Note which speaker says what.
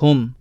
Speaker 1: whom